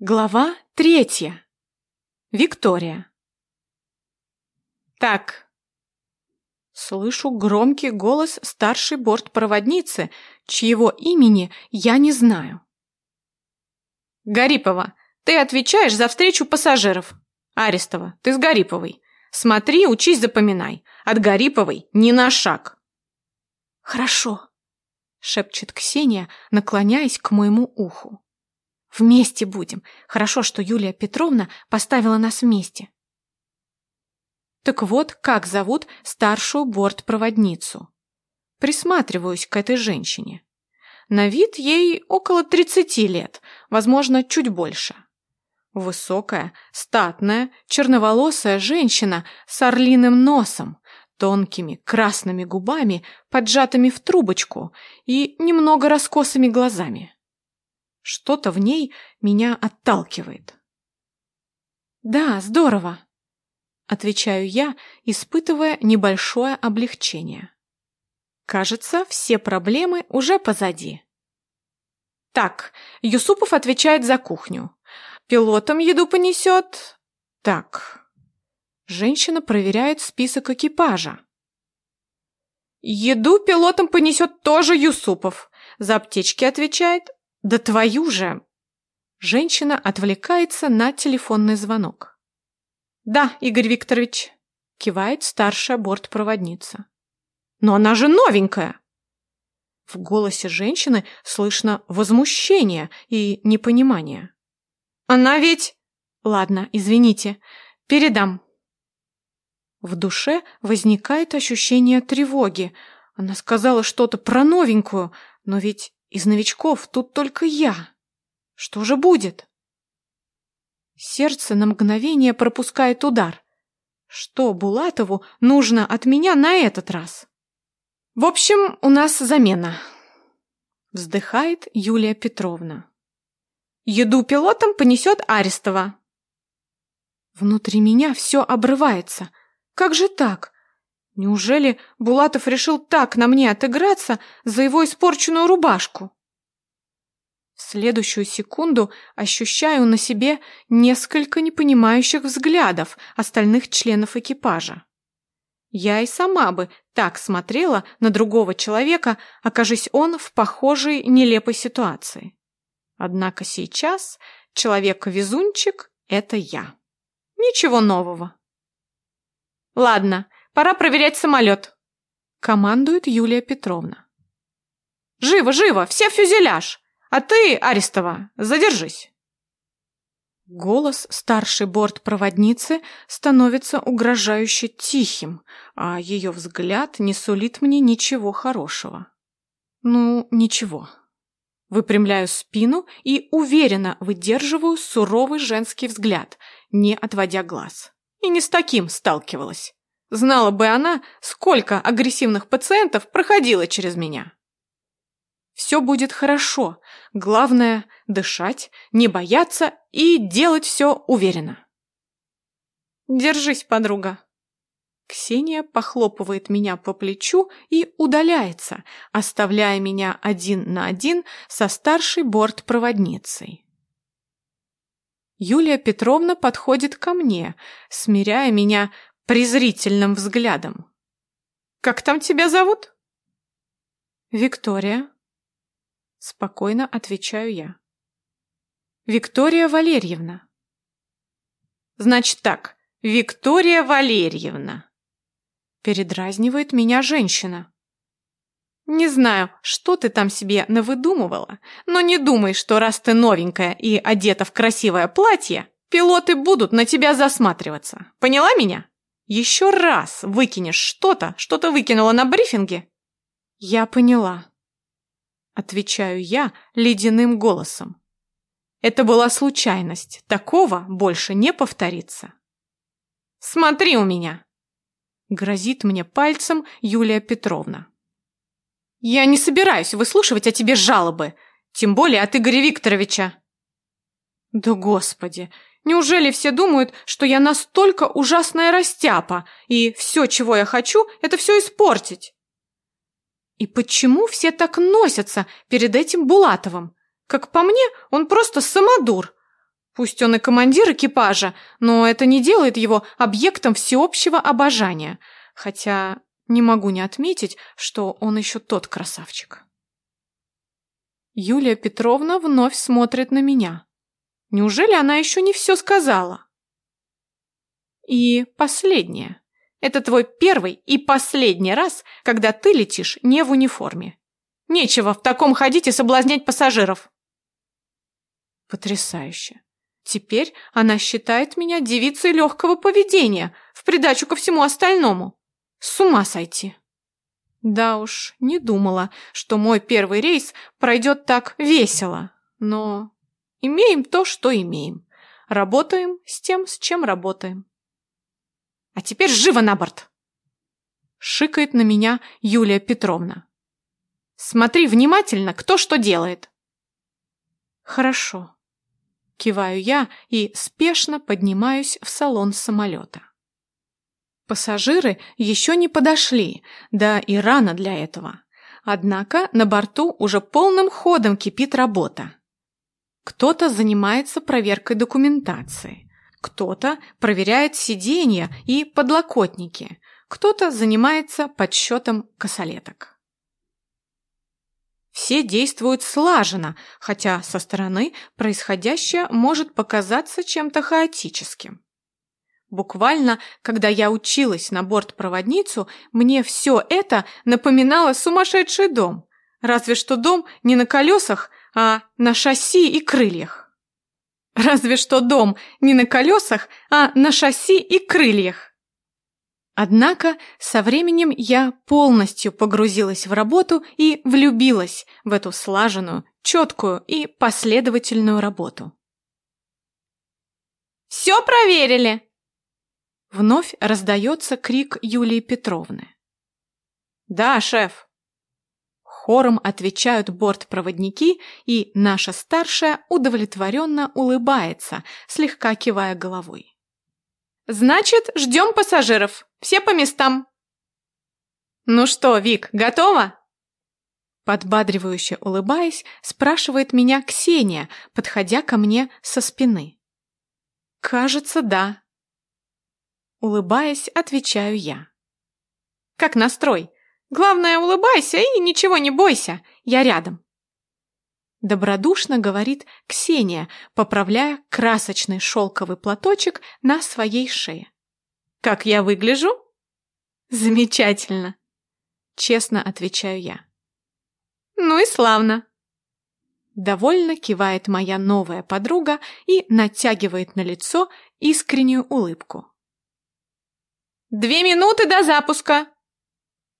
Глава третья. Виктория. Так. Слышу громкий голос старшей бортпроводницы, чьего имени я не знаю. Гарипова, ты отвечаешь за встречу пассажиров. Арестова, ты с Гариповой. Смотри, учись, запоминай. От Гариповой ни на шаг. Хорошо, шепчет Ксения, наклоняясь к моему уху. Вместе будем. Хорошо, что Юлия Петровна поставила нас вместе. Так вот, как зовут старшую бортпроводницу. Присматриваюсь к этой женщине. На вид ей около 30 лет, возможно, чуть больше. Высокая, статная, черноволосая женщина с орлиным носом, тонкими красными губами, поджатыми в трубочку и немного раскосыми глазами. Что-то в ней меня отталкивает. «Да, здорово», — отвечаю я, испытывая небольшое облегчение. Кажется, все проблемы уже позади. Так, Юсупов отвечает за кухню. Пилотом еду понесет... Так. Женщина проверяет список экипажа. Еду пилотом понесет тоже Юсупов. За аптечки отвечает да твою же! Женщина отвлекается на телефонный звонок. Да, Игорь Викторович, кивает старшая бортпроводница. Но она же новенькая! В голосе женщины слышно возмущение и непонимание. Она ведь... Ладно, извините, передам. В душе возникает ощущение тревоги. Она сказала что-то про новенькую, но ведь из новичков тут только я. Что же будет? Сердце на мгновение пропускает удар. Что Булатову нужно от меня на этот раз? В общем, у нас замена. Вздыхает Юлия Петровна. Еду пилотом понесет Арестова. Внутри меня все обрывается. Как же так? Неужели Булатов решил так на мне отыграться за его испорченную рубашку? В следующую секунду ощущаю на себе несколько непонимающих взглядов остальных членов экипажа. Я и сама бы так смотрела на другого человека, окажись он в похожей нелепой ситуации. Однако сейчас человек-везунчик — это я. Ничего нового. Ладно, Пора проверять самолет!» Командует Юлия Петровна. «Живо, живо! Все в фюзеляж! А ты, Арестова, задержись!» Голос старшей бортпроводницы становится угрожающе тихим, а ее взгляд не сулит мне ничего хорошего. Ну, ничего. Выпрямляю спину и уверенно выдерживаю суровый женский взгляд, не отводя глаз. И не с таким сталкивалась. Знала бы она, сколько агрессивных пациентов проходило через меня. Все будет хорошо. Главное – дышать, не бояться и делать все уверенно. Держись, подруга. Ксения похлопывает меня по плечу и удаляется, оставляя меня один на один со старшей бортпроводницей. Юлия Петровна подходит ко мне, смиряя меня презрительным взглядом. «Как там тебя зовут?» «Виктория», — спокойно отвечаю я. «Виктория Валерьевна». «Значит так, Виктория Валерьевна», — передразнивает меня женщина. «Не знаю, что ты там себе навыдумывала, но не думай, что раз ты новенькая и одета в красивое платье, пилоты будут на тебя засматриваться. Поняла меня?» Еще раз выкинешь что-то, что ты выкинула на брифинге...» «Я поняла», — отвечаю я ледяным голосом. «Это была случайность. Такого больше не повторится». «Смотри у меня!» — грозит мне пальцем Юлия Петровна. «Я не собираюсь выслушивать о тебе жалобы, тем более от Игоря Викторовича». «Да господи, Неужели все думают, что я настолько ужасная растяпа, и все, чего я хочу, это все испортить? И почему все так носятся перед этим Булатовым? Как по мне, он просто самодур. Пусть он и командир экипажа, но это не делает его объектом всеобщего обожания. Хотя не могу не отметить, что он еще тот красавчик. Юлия Петровна вновь смотрит на меня. Неужели она еще не все сказала? И последнее. Это твой первый и последний раз, когда ты летишь не в униформе. Нечего в таком ходить и соблазнять пассажиров. Потрясающе. Теперь она считает меня девицей легкого поведения, в придачу ко всему остальному. С ума сойти. Да уж, не думала, что мой первый рейс пройдет так весело. Но имеем то, что имеем. Работаем с тем, с чем работаем. А теперь живо на борт! Шикает на меня Юлия Петровна. Смотри внимательно, кто что делает. Хорошо. Киваю я и спешно поднимаюсь в салон самолета. Пассажиры еще не подошли, да и рано для этого. Однако на борту уже полным ходом кипит работа. Кто-то занимается проверкой документации, кто-то проверяет сиденья и подлокотники, кто-то занимается подсчетом косолеток. Все действуют слаженно, хотя со стороны происходящее может показаться чем-то хаотическим. Буквально, когда я училась на бортпроводницу, мне все это напоминало сумасшедший дом. Разве что дом не на колесах, а на шасси и крыльях. Разве что дом не на колесах, а на шасси и крыльях. Однако со временем я полностью погрузилась в работу и влюбилась в эту слаженную, четкую и последовательную работу. «Все проверили!» Вновь раздается крик Юлии Петровны. «Да, шеф!» Хором отвечают бортпроводники, и наша старшая удовлетворенно улыбается, слегка кивая головой. «Значит, ждем пассажиров. Все по местам!» «Ну что, Вик, готова?» Подбадривающе улыбаясь, спрашивает меня Ксения, подходя ко мне со спины. «Кажется, да», Улыбаясь, отвечаю я. Как настрой? Главное, улыбайся и ничего не бойся, я рядом. Добродушно говорит Ксения, поправляя красочный шелковый платочек на своей шее. Как я выгляжу? Замечательно. Честно отвечаю я. Ну и славно. Довольно кивает моя новая подруга и натягивает на лицо искреннюю улыбку. «Две минуты до запуска!» —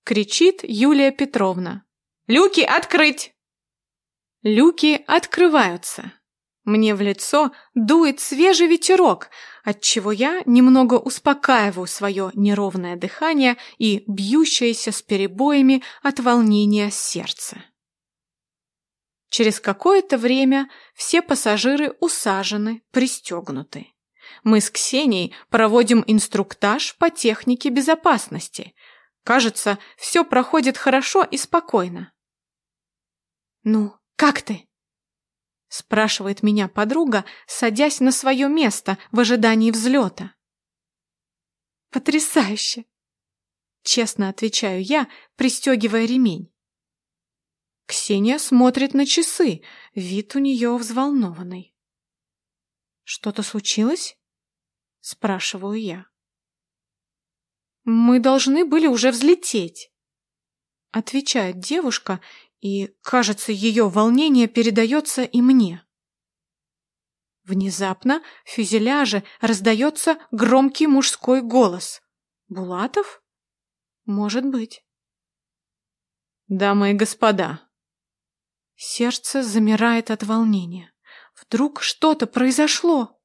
кричит Юлия Петровна. «Люки открыть!» Люки открываются. Мне в лицо дует свежий ветерок, отчего я немного успокаиваю свое неровное дыхание и бьющееся с перебоями от волнения сердце. Через какое-то время все пассажиры усажены, пристегнуты. Мы с Ксенией проводим инструктаж по технике безопасности. Кажется, все проходит хорошо и спокойно. «Ну, как ты?» спрашивает меня подруга, садясь на свое место в ожидании взлета. «Потрясающе!» Честно отвечаю я, пристегивая ремень. Ксения смотрит на часы, вид у нее взволнованный. «Что-то случилось?» — спрашиваю я. «Мы должны были уже взлететь», — отвечает девушка, и, кажется, ее волнение передается и мне. Внезапно в фюзеляже раздается громкий мужской голос. «Булатов? Может быть». «Дамы и господа». Сердце замирает от волнения. Вдруг что-то произошло.